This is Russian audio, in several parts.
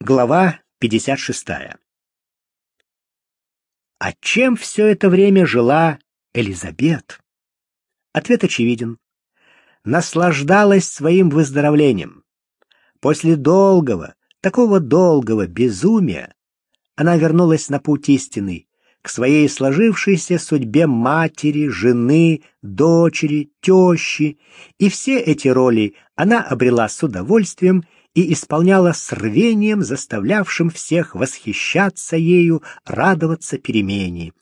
Глава 56. А чем все это время жила Элизабет? Ответ очевиден. Наслаждалась своим выздоровлением. После долгого, такого долгого безумия она вернулась на путь истины, к своей сложившейся судьбе матери, жены, дочери, тещи, и все эти роли она обрела с удовольствием и исполняла с рвением, заставлявшим всех восхищаться ею, радоваться перемене.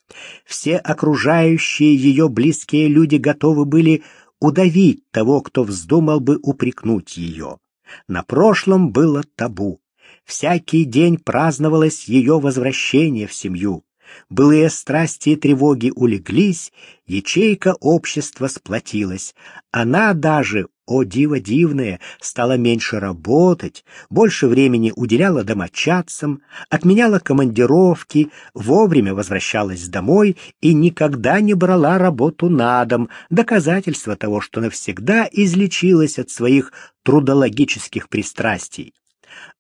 Все окружающие ее близкие люди готовы были удавить того, кто вздумал бы упрекнуть ее. На прошлом было табу. Всякий день праздновалось ее возвращение в семью. Былые страсти и тревоги улеглись, ячейка общества сплотилась. Она даже, о диво дивное, стала меньше работать, больше времени уделяла домочадцам, отменяла командировки, вовремя возвращалась домой и никогда не брала работу на дом, доказательство того, что навсегда излечилась от своих трудологических пристрастий.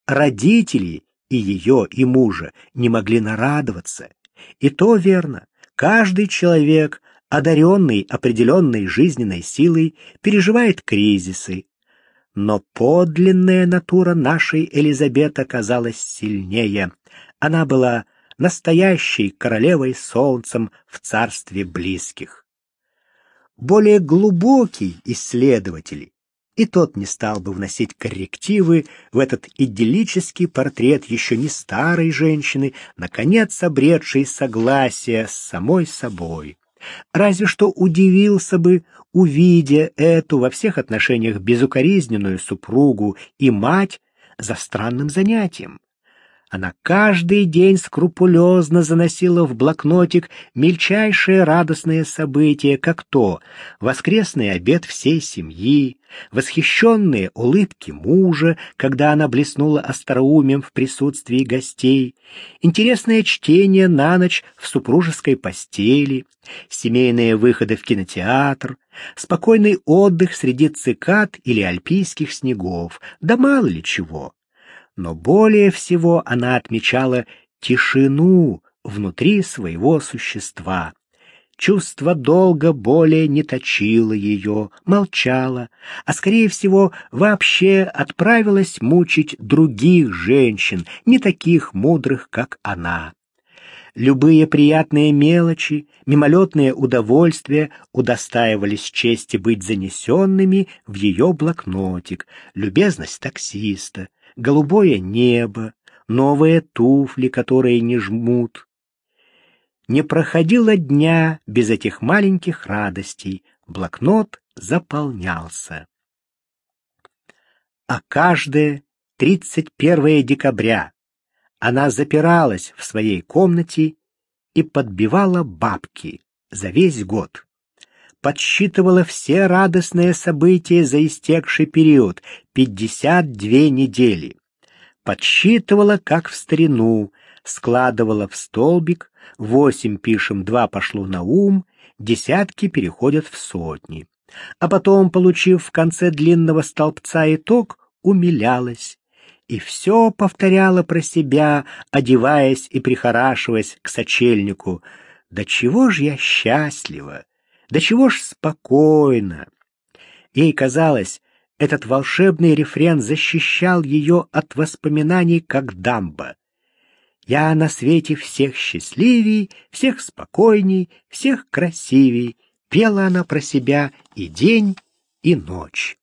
Родители и ее, и мужа не могли нарадоваться. И то верно. Каждый человек, одаренный определенной жизненной силой, переживает кризисы. Но подлинная натура нашей Элизабет оказалась сильнее. Она была настоящей королевой солнцем в царстве близких. Более глубокий исследователь и тот не стал бы вносить коррективы в этот идиллический портрет еще не старой женщины, наконец обретшей согласие с самой собой. Разве что удивился бы, увидя эту во всех отношениях безукоризненную супругу и мать за странным занятием. Она каждый день скрупулезно заносила в блокнотик мельчайшие радостные события, как то воскресный обед всей семьи, восхищенные улыбки мужа, когда она блеснула остроумием в присутствии гостей, интересное чтение на ночь в супружеской постели, семейные выходы в кинотеатр, спокойный отдых среди цикад или альпийских снегов, да мало ли чего но более всего она отмечала тишину внутри своего существа. Чувство долга более не точило ее, молчало, а, скорее всего, вообще отправилась мучить других женщин, не таких мудрых, как она. Любые приятные мелочи, мимолетные удовольствия удостаивались чести быть занесенными в ее блокнотик, любезность таксиста, голубое небо, новые туфли, которые не жмут. Не проходило дня без этих маленьких радостей, блокнот заполнялся. А каждое 31 декабря она запиралась в своей комнате и подбивала бабки за весь год. Подсчитывала все радостные события за истекший период — 52 недели. Подсчитывала, как в старину, складывала в столбик, восемь пишем, два пошло на ум, десятки переходят в сотни. А потом, получив в конце длинного столбца итог, умилялась и все повторяла про себя, одеваясь и прихорашиваясь к сочельнику. «Да чего ж я счастлива! Да чего ж спокойно!» Ей казалось, этот волшебный рефрен защищал ее от воспоминаний, как дамба. «Я на свете всех счастливей, всех спокойней, всех красивей», пела она про себя и день, и ночь.